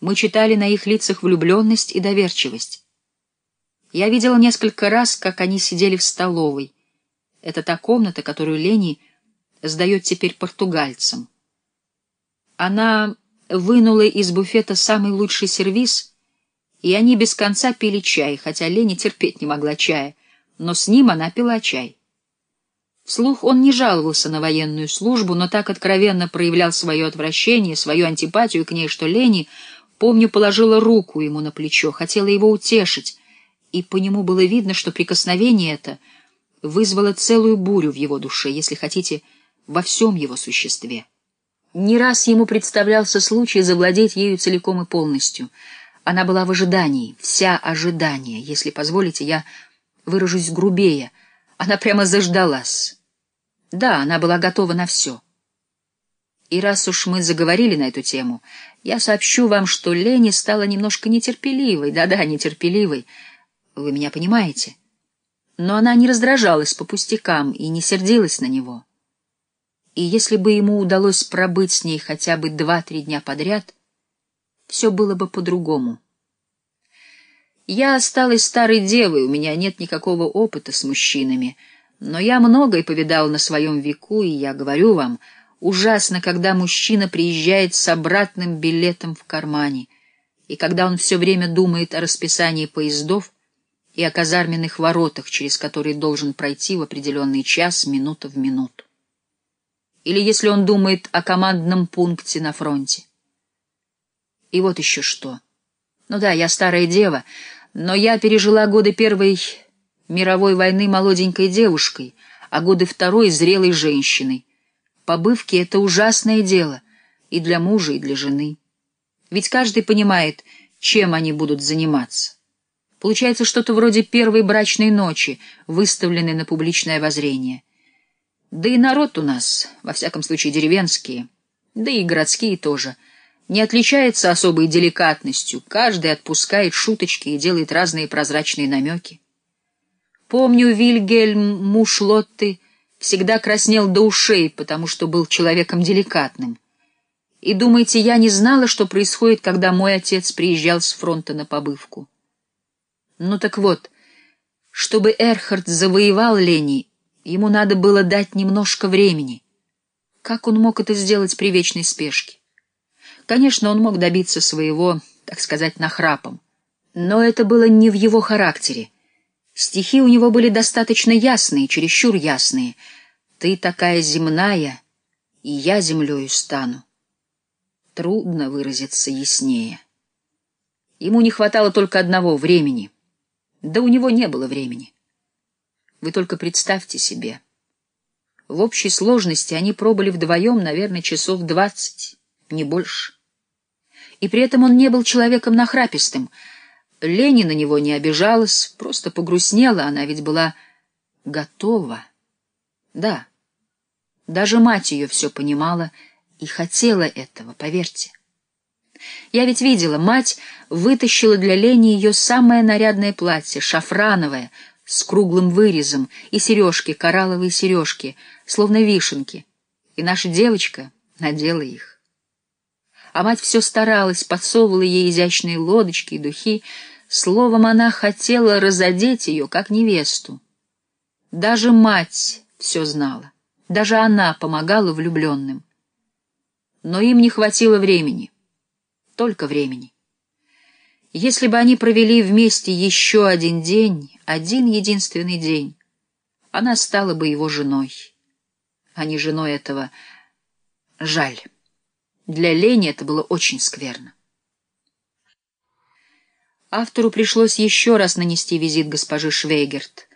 Мы читали на их лицах влюбленность и доверчивость. Я видела несколько раз, как они сидели в столовой. Это та комната, которую Лени сдает теперь португальцам. Она вынула из буфета самый лучший сервиз, и они без конца пили чай, хотя Лени терпеть не могла чая, но с ним она пила чай. Вслух он не жаловался на военную службу, но так откровенно проявлял свое отвращение, свою антипатию к ней, что Лени, помню, положила руку ему на плечо, хотела его утешить, и по нему было видно, что прикосновение это вызвало целую бурю в его душе, если хотите, во всем его существе. Не раз ему представлялся случай завладеть ею целиком и полностью. Она была в ожидании, вся ожидание, если позволите, я выражусь грубее. Она прямо заждалась. Да, она была готова на все. И раз уж мы заговорили на эту тему, я сообщу вам, что Лени стала немножко нетерпеливой, да-да, нетерпеливой, вы меня понимаете. Но она не раздражалась по пустякам и не сердилась на него. И если бы ему удалось пробыть с ней хотя бы два-три дня подряд, все было бы по-другому. Я осталась старой девой, у меня нет никакого опыта с мужчинами — но я многое повидал на своем веку, и я говорю вам, ужасно, когда мужчина приезжает с обратным билетом в кармане, и когда он все время думает о расписании поездов и о казарменных воротах, через которые должен пройти в определенный час, минута в минуту. Или если он думает о командном пункте на фронте. И вот еще что. Ну да, я старая дева, но я пережила годы первой мировой войны молоденькой девушкой, а годы второй — зрелой женщиной. Побывки — это ужасное дело и для мужа, и для жены. Ведь каждый понимает, чем они будут заниматься. Получается что-то вроде первой брачной ночи, выставленной на публичное обозрение. Да и народ у нас, во всяком случае деревенские, да и городские тоже, не отличается особой деликатностью, каждый отпускает шуточки и делает разные прозрачные намеки. Помню, Вильгельм, муж Лотты, всегда краснел до ушей, потому что был человеком деликатным. И думаете, я не знала, что происходит, когда мой отец приезжал с фронта на побывку? Ну так вот, чтобы Эрхард завоевал Лени, ему надо было дать немножко времени. Как он мог это сделать при вечной спешке? Конечно, он мог добиться своего, так сказать, нахрапом. Но это было не в его характере. Стихи у него были достаточно ясные, чересчур ясные. «Ты такая земная, и я землею стану». Трудно выразиться яснее. Ему не хватало только одного — времени. Да у него не было времени. Вы только представьте себе. В общей сложности они пробыли вдвоем, наверное, часов двадцать, не больше. И при этом он не был человеком нахрапистым — Лени на него не обижалась, просто погрустнела, она ведь была готова. Да, даже мать ее все понимала и хотела этого, поверьте. Я ведь видела, мать вытащила для Лени ее самое нарядное платье, шафрановое, с круглым вырезом, и сережки, коралловые сережки, словно вишенки, и наша девочка надела их а мать все старалась, подсовывала ей изящные лодочки и духи. Словом, она хотела разодеть ее, как невесту. Даже мать все знала, даже она помогала влюбленным. Но им не хватило времени, только времени. Если бы они провели вместе еще один день, один единственный день, она стала бы его женой, а не женой этого жаль. Для Лени это было очень скверно. Автору пришлось еще раз нанести визит госпожи Швейгерт.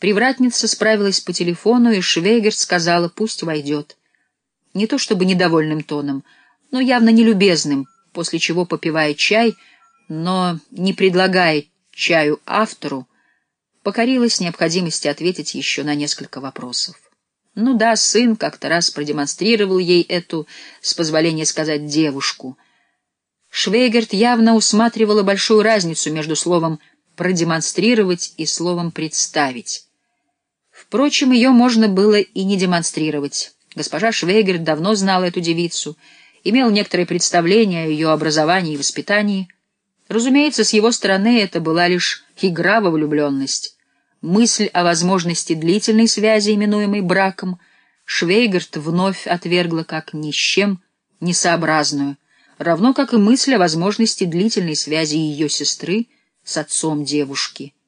Привратница справилась по телефону, и Швейгерт сказала, пусть войдет. Не то чтобы недовольным тоном, но явно нелюбезным, после чего, попивая чай, но не предлагая чаю автору, покорилась необходимости ответить еще на несколько вопросов. Ну да, сын как-то раз продемонстрировал ей эту, с позволения сказать, девушку. Швейгерт явно усматривала большую разницу между словом «продемонстрировать» и словом «представить». Впрочем, ее можно было и не демонстрировать. Госпожа Швейгерт давно знала эту девицу имел некоторое представление о ее образовании и воспитании. Разумеется, с его стороны это была лишь игра во влюбленность. Мысль о возможности длительной связи, именуемой браком, Швейгард вновь отвергла как ни с чем несообразную, равно как и мысль о возможности длительной связи ее сестры с отцом девушки —